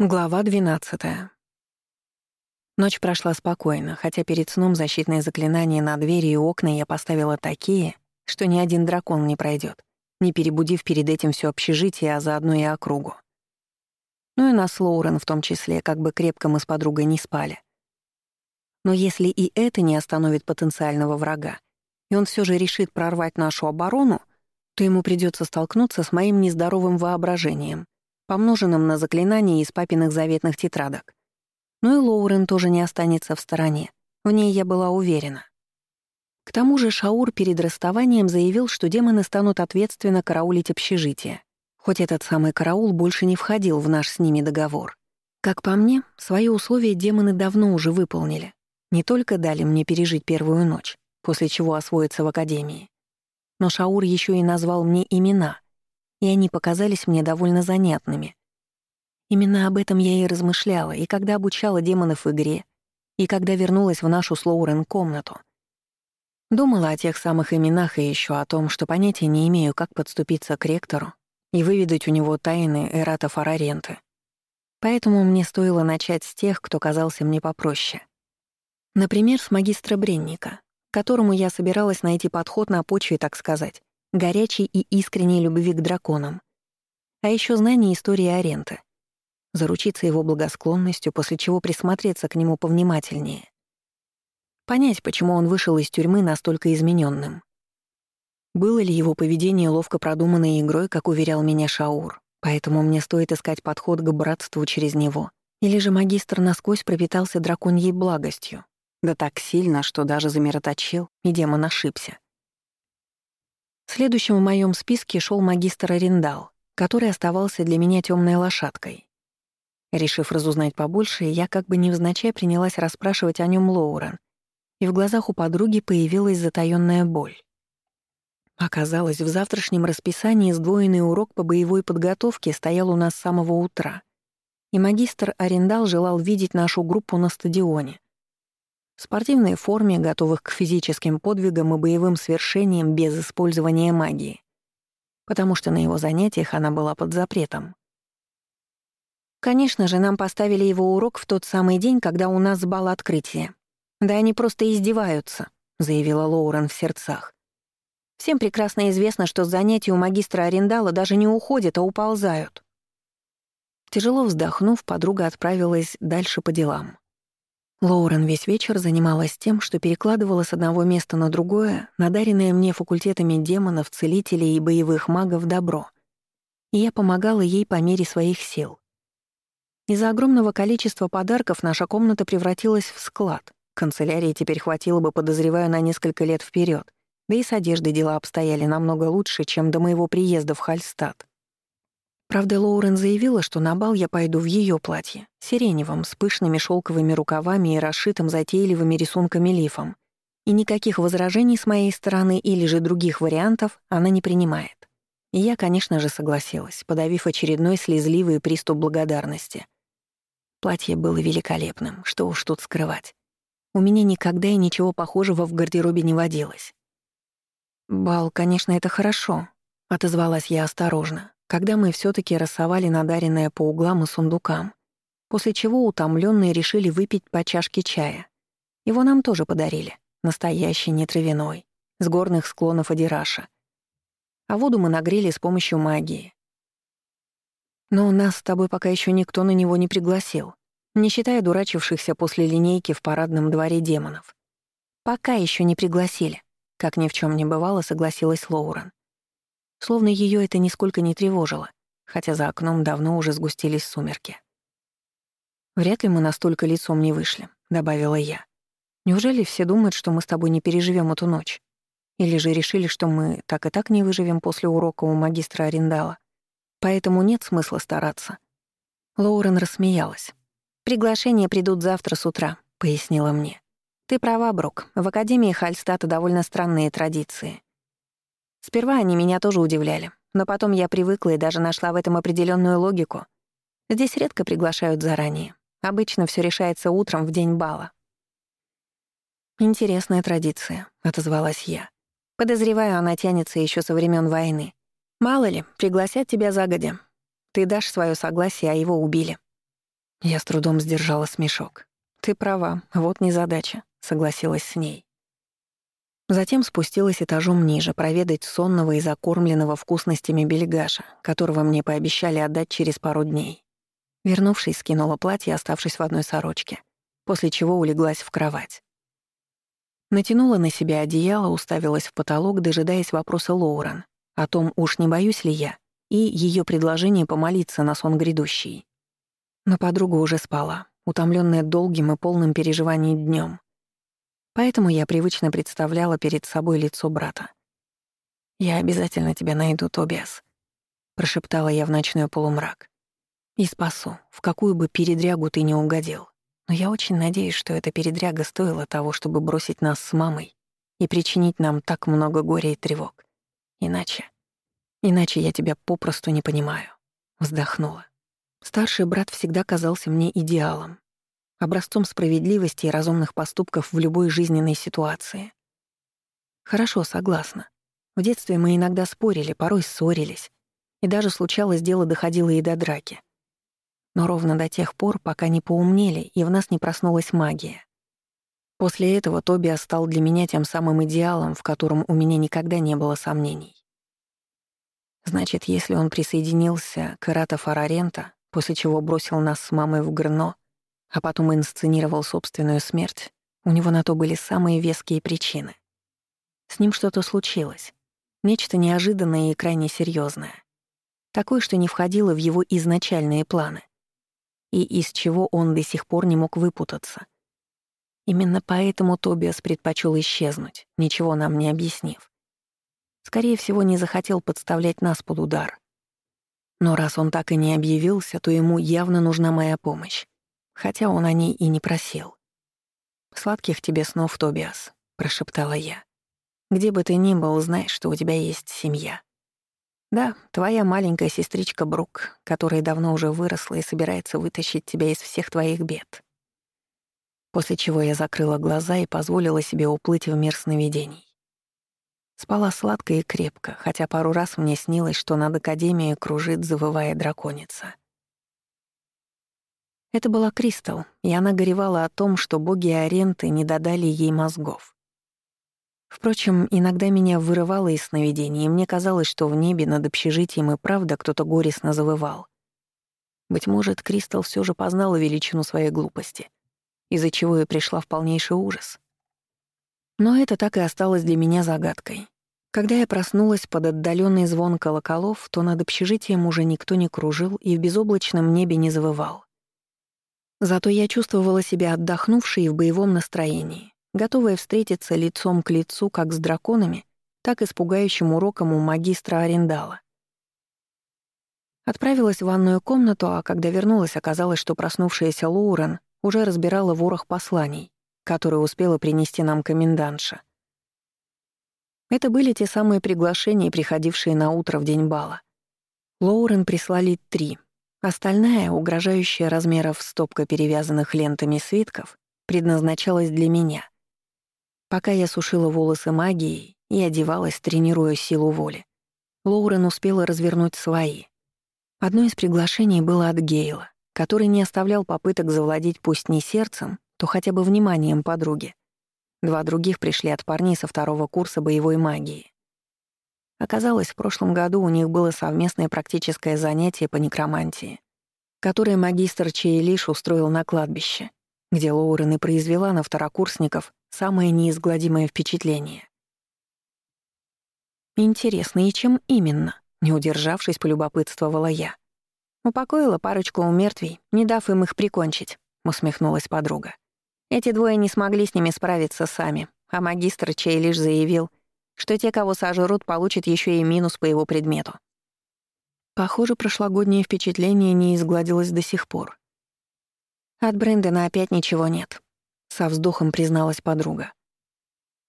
Глава 12. Ночь прошла спокойно, хотя перед сном защитные заклинания на двери и окна я поставила такие, что ни один дракон не пройдет, не перебудив перед этим все общежитие, а заодно и округу. Ну и на Слоурен в том числе, как бы крепко мы с подругой не спали. Но если и это не остановит потенциального врага, и он все же решит прорвать нашу оборону, то ему придется столкнуться с моим нездоровым воображением — помноженным на заклинания из папиных заветных тетрадок. Ну и Лоурен тоже не останется в стороне. В ней я была уверена. К тому же Шаур перед расставанием заявил, что демоны станут ответственно караулить общежитие, хоть этот самый караул больше не входил в наш с ними договор. Как по мне, свои условия демоны давно уже выполнили. Не только дали мне пережить первую ночь, после чего освоиться в академии, но Шаур еще и назвал мне имена, и они показались мне довольно занятными. Именно об этом я и размышляла, и когда обучала демонов в игре, и когда вернулась в нашу Слоурен комнату. Думала о тех самых именах и еще о том, что понятия не имею, как подступиться к ректору и выведать у него тайны Эрата Фараренты. Поэтому мне стоило начать с тех, кто казался мне попроще. Например, с магистра Бренника, которому я собиралась найти подход на почве, так сказать, горячей и искренней любви к драконам, а еще знание истории Аренты, заручиться его благосклонностью, после чего присмотреться к нему повнимательнее. Понять, почему он вышел из тюрьмы настолько измененным. Было ли его поведение ловко продуманной игрой, как уверял меня Шаур, поэтому мне стоит искать подход к братству через него, или же магистр насквозь пропитался драконьей благостью, да так сильно, что даже замироточил, и демон ошибся. Следующим в моем списке шел магистр Арендал, который оставался для меня темной лошадкой. Решив разузнать побольше, я как бы невзначай принялась расспрашивать о нем Лоурен, и в глазах у подруги появилась затаённая боль. Оказалось, в завтрашнем расписании сдвоенный урок по боевой подготовке стоял у нас с самого утра, и магистр Арендал желал видеть нашу группу на стадионе, в спортивной форме, готовых к физическим подвигам и боевым свершениям без использования магии. Потому что на его занятиях она была под запретом. Конечно же, нам поставили его урок в тот самый день, когда у нас бал открытия. Да они просто издеваются, заявила Лоурен в сердцах. Всем прекрасно известно, что занятия у магистра Арендала даже не уходят, а уползают. Тяжело вздохнув, подруга отправилась дальше по делам. Лоурен весь вечер занималась тем, что перекладывала с одного места на другое надаренное мне факультетами демонов, целителей и боевых магов добро. И я помогала ей по мере своих сил. Из-за огромного количества подарков наша комната превратилась в склад. Канцелярии теперь хватило бы, подозреваю, на несколько лет вперед. Да и с одеждой дела обстояли намного лучше, чем до моего приезда в Хальстад. Правда, Лоурен заявила, что на бал я пойду в ее платье, сиреневом, с пышными шелковыми рукавами и расшитым затейливыми рисунками лифом. И никаких возражений с моей стороны или же других вариантов она не принимает. И я, конечно же, согласилась, подавив очередной слезливый приступ благодарности. Платье было великолепным, что уж тут скрывать. У меня никогда и ничего похожего в гардеробе не водилось. «Бал, конечно, это хорошо», — отозвалась я осторожно, когда мы все таки рассовали надаренное по углам и сундукам, после чего утомленные решили выпить по чашке чая. Его нам тоже подарили, настоящий, не травяной, с горных склонов Адираша. А воду мы нагрели с помощью магии. Но нас с тобой пока еще никто на него не пригласил, не считая дурачившихся после линейки в парадном дворе демонов. Пока еще не пригласили, как ни в чем не бывало, согласилась Лоурен словно ее это нисколько не тревожило, хотя за окном давно уже сгустились сумерки. «Вряд ли мы настолько лицом не вышли», — добавила я. «Неужели все думают, что мы с тобой не переживем эту ночь? Или же решили, что мы так и так не выживем после урока у магистра Арендала? Поэтому нет смысла стараться». Лоурен рассмеялась. «Приглашения придут завтра с утра», — пояснила мне. «Ты права, Брук. В Академии Хальстата довольно странные традиции. Сперва они меня тоже удивляли, но потом я привыкла и даже нашла в этом определенную логику. Здесь редко приглашают заранее. Обычно все решается утром в день бала. «Интересная традиция», — отозвалась я. «Подозреваю, она тянется еще со времен войны. Мало ли, пригласят тебя загодя. Ты дашь свое согласие, а его убили. Я с трудом сдержала смешок. «Ты права, вот незадача», — согласилась с ней. Затем спустилась этажом ниже, проведать сонного и закормленного вкусностями бельгаша, которого мне пообещали отдать через пару дней. Вернувшись, скинула платье, оставшись в одной сорочке, после чего улеглась в кровать. Натянула на себя одеяло, уставилась в потолок, дожидаясь вопроса Лоурен о том, уж не боюсь ли я, и ее предложение помолиться на сон грядущий. Но подруга уже спала, утомленная долгим и полным переживаний днем. Поэтому я привычно представляла перед собой лицо брата. «Я обязательно тебя найду, Тобиас», — прошептала я в ночной полумрак. «И спасу, в какую бы передрягу ты не угодил. Но я очень надеюсь, что эта передряга стоила того, чтобы бросить нас с мамой и причинить нам так много горя и тревог. Иначе... Иначе я тебя попросту не понимаю». Вздохнула. Старший брат всегда казался мне идеалом, образцом справедливости и разумных поступков в любой жизненной ситуации. Хорошо, согласна. В детстве мы иногда спорили, порой ссорились, и даже случалось, дело доходило и до драки. Но ровно до тех пор, пока не поумнели и в нас не проснулась магия. После этого Тобиас стал для меня тем самым идеалом, в котором у меня никогда не было сомнений. Значит, если он присоединился к Эрата Фарарента, после чего бросил нас с мамой в Грно, а потом инсценировал собственную смерть, у него на то были самые веские причины. С ним что-то случилось. Нечто неожиданное и крайне серьезное. Такое, что не входило в его изначальные планы. И из чего он до сих пор не мог выпутаться. Именно поэтому Тобиас предпочел исчезнуть, ничего нам не объяснив. Скорее всего, не захотел подставлять нас под удар. Но раз он так и не объявился, то ему явно нужна моя помощь хотя он о ней и не просил. «Сладких тебе снов, Тобиас», — прошептала я. «Где бы ты ни был, знай, что у тебя есть семья. Да, твоя маленькая сестричка Брук, которая давно уже выросла и собирается вытащить тебя из всех твоих бед». После чего я закрыла глаза и позволила себе уплыть в мир сновидений. Спала сладко и крепко, хотя пару раз мне снилось, что над Академией кружит, завывая драконица. Это была Кристал, и она горевала о том, что боги Аренты не додали ей мозгов. Впрочем, иногда меня вырывало из сновидений, и мне казалось, что в небе над общежитием и правда кто-то горестно завывал. Быть может, Кристал все же познала величину своей глупости, из-за чего и пришла в полнейший ужас. Но это так и осталось для меня загадкой. Когда я проснулась под отдаленный звон колоколов, то над общежитием уже никто не кружил и в безоблачном небе не завывал. Зато я чувствовала себя отдохнувшей и в боевом настроении, готовая встретиться лицом к лицу как с драконами, так и с пугающим уроком у магистра Арендала. Отправилась в ванную комнату, а когда вернулась, оказалось, что проснувшаяся Лоурен уже разбирала ворох посланий, которые успела принести нам комендантша. Это были те самые приглашения, приходившие на утро в день бала. Лоурен прислали три, Остальная, угрожающая размеров стопка перевязанных лентами свитков, предназначалась для меня. Пока я сушила волосы магией и одевалась, тренируя силу воли, Лоурен успела развернуть свои. Одно из приглашений было от Гейла, который не оставлял попыток завладеть пусть не сердцем, то хотя бы вниманием подруги. Два других пришли от парней со второго курса боевой магии. Оказалось, в прошлом году у них было совместное практическое занятие по некромантии, которое магистр Чейлиш устроил на кладбище, где Лоурен и произвела на второкурсников самое неизгладимое впечатление. «Интересно, и чем именно?» — не удержавшись, полюбопытствовала я. «Упокоила парочку у мертвей, не дав им их прикончить», — усмехнулась подруга. «Эти двое не смогли с ними справиться сами, а магистр Чейлиш заявил — что те, кого сожрут, получат еще и минус по его предмету. Похоже, прошлогоднее впечатление не изгладилось до сих пор. От Брэндона опять ничего нет, со вздохом призналась подруга.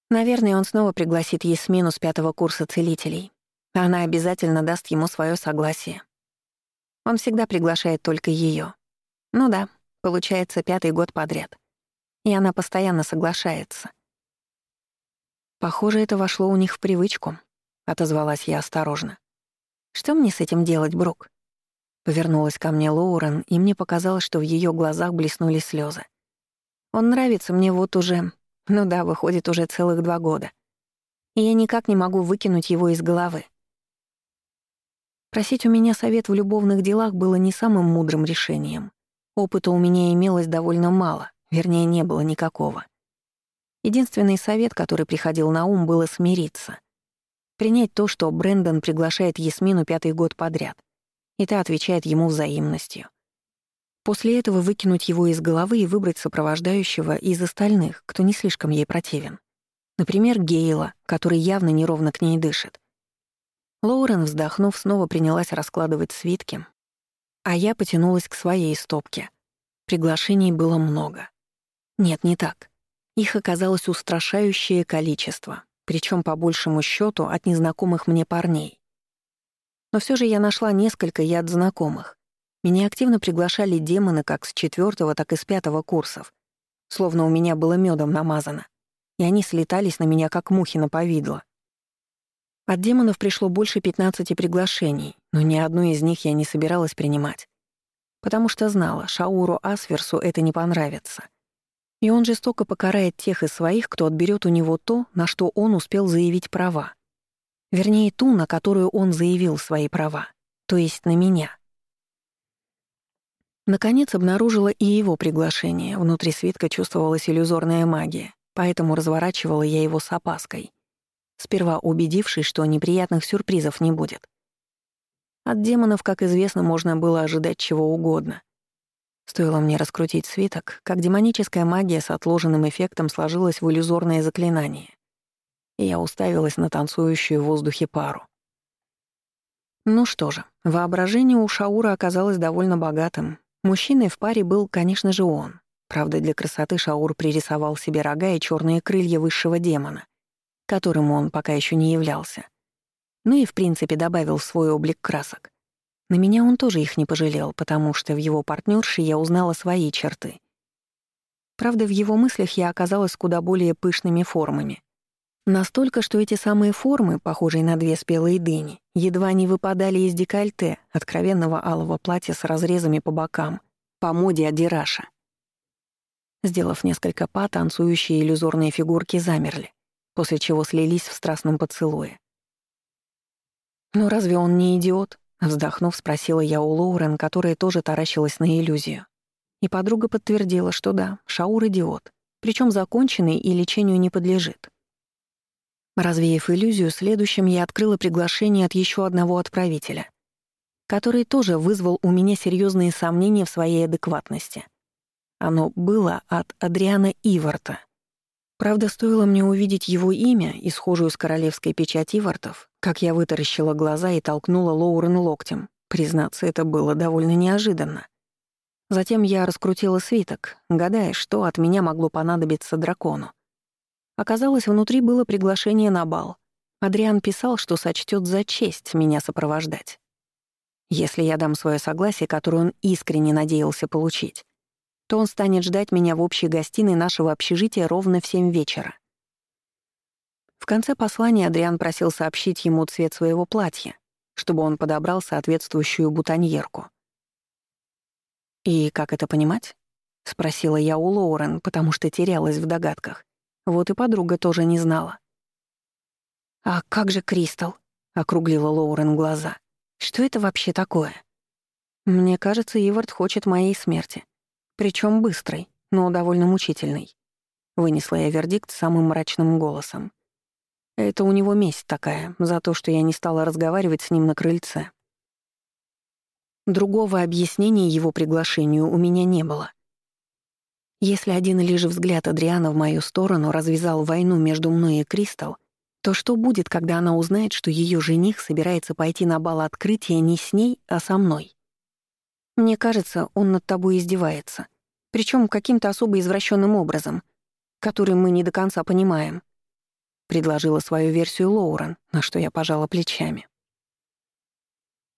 Наверное, он снова пригласит Ясмину с пятого курса целителей. Она обязательно даст ему свое согласие. Он всегда приглашает только ее. Ну да, получается пятый год подряд. И она постоянно соглашается. Похоже, это вошло у них в привычку, отозвалась я осторожно. Что мне с этим делать, Брук? Повернулась ко мне Лоурен, и мне показалось, что в ее глазах блеснули слезы. Он нравится мне вот уже, ну да, выходит уже целых два года. И я никак не могу выкинуть его из головы. Просить у меня совет в любовных делах было не самым мудрым решением. Опыта у меня имелось довольно мало, вернее, не было никакого. Единственный совет, который приходил на ум, было смириться. Принять то, что Брэндон приглашает Ясмину пятый год подряд, и та отвечает ему взаимностью. После этого выкинуть его из головы и выбрать сопровождающего из остальных, кто не слишком ей противен. Например, Гейла, который явно неровно к ней дышит. Лоурен, вздохнув, снова принялась раскладывать свитки, а я потянулась к своей стопке. Приглашений было много. Нет, не так. Их оказалось устрашающее количество, причем по большему счету от незнакомых мне парней. Но все же я нашла несколько и от знакомых. Меня активно приглашали демоны как с четвертого, так и с пятого курсов, словно у меня было медом намазано, и они слетались на меня как мухи на повидло. От демонов пришло больше 15 приглашений, но ни одну из них я не собиралась принимать, потому что знала, Шауру Асверсу это не понравится. И он жестоко покарает тех из своих, кто отберет у него то, на что он успел заявить права. Вернее, ту, на которую он заявил свои права, то есть на меня. Наконец обнаружила и его приглашение. Внутри свитка чувствовалась иллюзорная магия, поэтому разворачивала я его с опаской. Сперва убедившись, что неприятных сюрпризов не будет. От демонов, как известно, можно было ожидать чего угодно. Стоило мне раскрутить свиток, как демоническая магия с отложенным эффектом сложилась в иллюзорное заклинание. И я уставилась на танцующую в воздухе пару. Ну что же, воображение у Шаура оказалось довольно богатым. Мужчиной в паре был, конечно же, он. Правда, для красоты Шаур пририсовал себе рога и черные крылья высшего демона, которым он пока еще не являлся. Ну и, в принципе, добавил в свой облик красок. На меня он тоже их не пожалел, потому что в его партнерше я узнала свои черты. Правда, в его мыслях я оказалась куда более пышными формами. Настолько, что эти самые формы, похожие на две спелые дыни, едва не выпадали из декольте, откровенного алого платья с разрезами по бокам, по моде Адираша. Сделав несколько па, танцующие иллюзорные фигурки замерли, после чего слились в страстном поцелуе. «Ну разве он не идиот?» Вздохнув, спросила я у Лоурен, которая тоже таращилась на иллюзию. И подруга подтвердила, что да, Шаур — идиот, причем законченный и лечению не подлежит. Развеяв иллюзию, следующим я открыла приглашение от еще одного отправителя, который тоже вызвал у меня серьезные сомнения в своей адекватности. Оно было от Адриана Иварта. Правда, стоило мне увидеть его имя и схожую с королевской печать Ивартов, как я вытаращила глаза и толкнула Лоурен локтем. Признаться, это было довольно неожиданно. Затем я раскрутила свиток, гадая, что от меня могло понадобиться дракону. Оказалось, внутри было приглашение на бал. Адриан писал, что сочтет за честь меня сопровождать. Если я дам свое согласие, которое он искренне надеялся получить, то он станет ждать меня в общей гостиной нашего общежития ровно в семь вечера. В конце послания Адриан просил сообщить ему цвет своего платья, чтобы он подобрал соответствующую бутоньерку. «И как это понимать?» — спросила я у Лоурен, потому что терялась в догадках. Вот и подруга тоже не знала. «А как же Кристал?» — округлила Лоурен глаза. «Что это вообще такое?» «Мне кажется, Ивард хочет моей смерти. Причем быстрой, но довольно мучительной». Вынесла я вердикт самым мрачным голосом. Это у него месть такая, за то, что я не стала разговаривать с ним на крыльце. Другого объяснения его приглашению у меня не было. Если один лишь взгляд Адриана в мою сторону развязал войну между мной и Кристал, то что будет, когда она узнает, что ее жених собирается пойти на бал открытия не с ней, а со мной? Мне кажется, он над тобой издевается. Причем каким-то особо извращенным образом, который мы не до конца понимаем. Предложила свою версию Лоурен, на что я пожала плечами.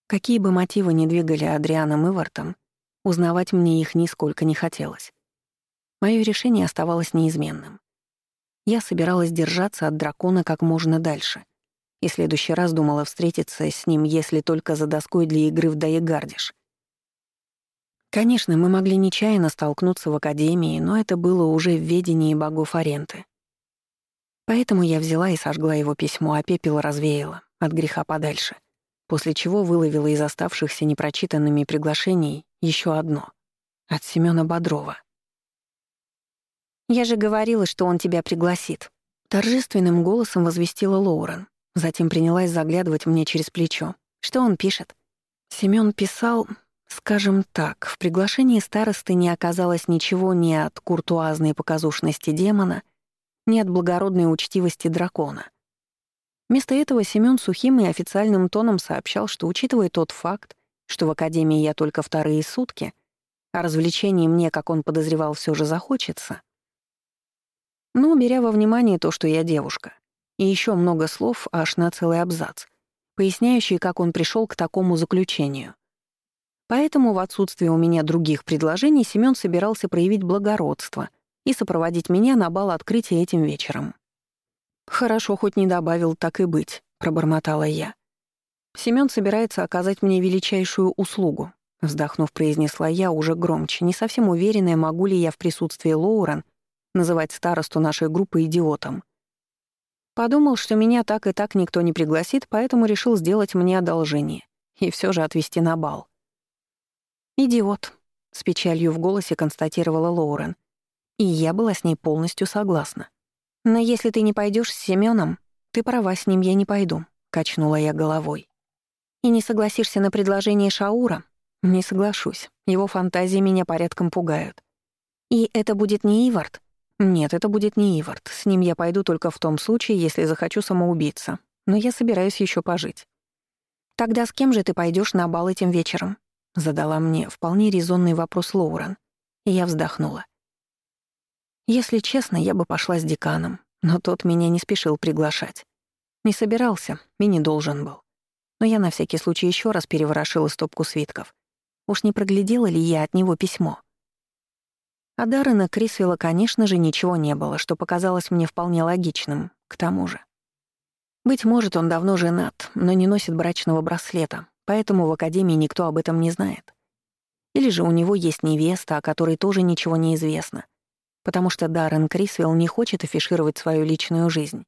Какие бы мотивы ни двигали Адрианом Ивартом, узнавать мне их нисколько не хотелось. Мое решение оставалось неизменным. Я собиралась держаться от дракона как можно дальше. И в следующий раз думала встретиться с ним, если только за доской для игры в Даегардиш. Конечно, мы могли нечаянно столкнуться в Академии, но это было уже в ведении богов Аренты. Поэтому я взяла и сожгла его письмо, а пепел развеяла, от греха подальше, после чего выловила из оставшихся непрочитанными приглашений еще одно — от Семёна Бодрова. «Я же говорила, что он тебя пригласит», — торжественным голосом возвестила Лоурен. Затем принялась заглядывать мне через плечо. «Что он пишет?» Семён писал, скажем так, в приглашении старосты не оказалось ничего ни от куртуазной показушности демона, ни от благородной учтивости дракона. Вместо этого Семён сухим и официальным тоном сообщал, что, учитывая тот факт, что в Академии я только вторые сутки, а развлечений мне, как он подозревал, все же захочется, но беря во внимание то, что я девушка, и еще много слов аж на целый абзац, поясняющий, как он пришел к такому заключению. Поэтому в отсутствие у меня других предложений Семён собирался проявить благородство и сопроводить меня на бал открытия этим вечером. «Хорошо, хоть не добавил так и быть», — пробормотала я. «Семён собирается оказать мне величайшую услугу», — вздохнув, произнесла я уже громче, не совсем уверенная, могу ли я в присутствии Лоурен называть старосту нашей группы идиотом. Подумал, что меня так и так никто не пригласит, поэтому решил сделать мне одолжение и все же отвезти на бал. «Идиот», — с печалью в голосе констатировала Лоурен. И я была с ней полностью согласна. «Но если ты не пойдешь с Семеном, ты права, с ним я не пойду», — качнула я головой. «И не согласишься на предложение Шаура?» «Не соглашусь. Его фантазии меня порядком пугают». «И это будет не Ивард?» Нет, это будет не Ивард. С ним я пойду только в том случае, если захочу самоубиться. Но я собираюсь еще пожить. Тогда с кем же ты пойдешь на бал этим вечером? Задала мне вполне резонный вопрос Лоурен. И я вздохнула. Если честно, я бы пошла с деканом, но тот меня не спешил приглашать. Не собирался и не должен был. Но я на всякий случай еще раз переворошила стопку свитков. Уж не проглядела ли я от него письмо? А Даррена Крисвелла, конечно же, ничего не было, что показалось мне вполне логичным, к тому же. Быть может, он давно женат, но не носит брачного браслета, поэтому в Академии никто об этом не знает. Или же у него есть невеста, о которой тоже ничего не известно, потому что Даррен Крисвелл не хочет афишировать свою личную жизнь.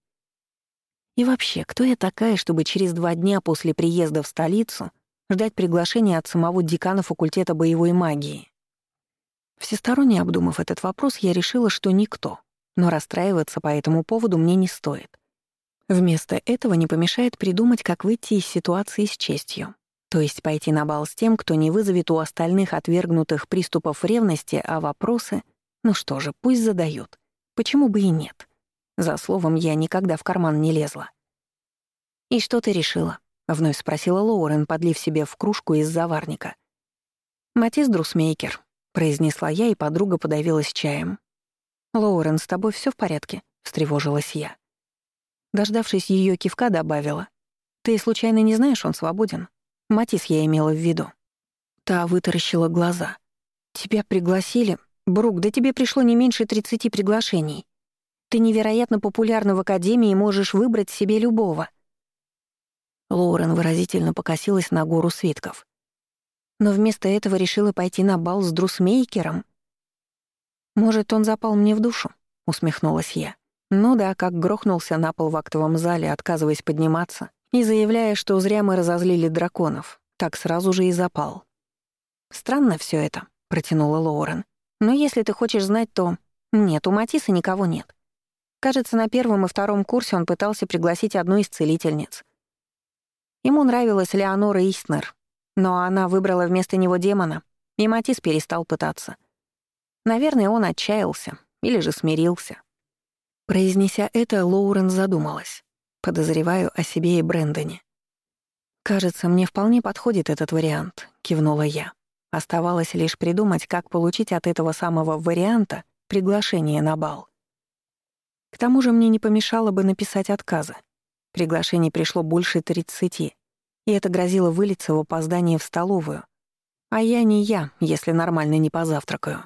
И вообще, кто я такая, чтобы через два дня после приезда в столицу ждать приглашения от самого декана факультета боевой магии? Всесторонне обдумав этот вопрос, я решила, что никто, но расстраиваться по этому поводу мне не стоит. Вместо этого не помешает придумать, как выйти из ситуации с честью. То есть пойти на бал с тем, кто не вызовет у остальных отвергнутых приступов ревности, а вопросы, ну что же, пусть задают. Почему бы и нет? За словом я никогда в карман не лезла. «И что ты решила?» — вновь спросила Лоурен, подлив себе в кружку из заварника. «Матис Друсмейкер», — произнесла я, и подруга подавилась чаем. «Лоурен, с тобой все в порядке?» — встревожилась я. Дождавшись ее кивка, добавила. «Ты случайно не знаешь, он свободен?» Матис я имела в виду. Та вытаращила глаза. «Тебя пригласили? Брук, да тебе пришло не меньше тридцати приглашений. Ты невероятно популярна в Академии и можешь выбрать себе любого». Лоурен выразительно покосилась на гору свитков но вместо этого решила пойти на бал с Друсмейкером. «Может, он запал мне в душу?» — усмехнулась я. Ну да, как грохнулся на пол в актовом зале, отказываясь подниматься, и заявляя, что зря мы разозлили драконов, так сразу же и запал. «Странно все это», — протянула Лоурен. «Но если ты хочешь знать, то...» «Нет, у Матиса никого нет. Кажется, на первом и втором курсе он пытался пригласить одну из целительниц. Ему нравилась Леонора Истнер, но она выбрала вместо него демона, и Матис перестал пытаться. Наверное, он отчаялся или же смирился. Произнеся это, Лоурен задумалась. Подозреваю о себе и Брэндоне. «Кажется, мне вполне подходит этот вариант», — кивнула я. Оставалось лишь придумать, как получить от этого самого варианта приглашение на бал. К тому же мне не помешало бы написать отказы. Приглашений пришло больше тридцати, и это грозило вылиться в опоздание в столовую. А я не я, если нормально не позавтракаю.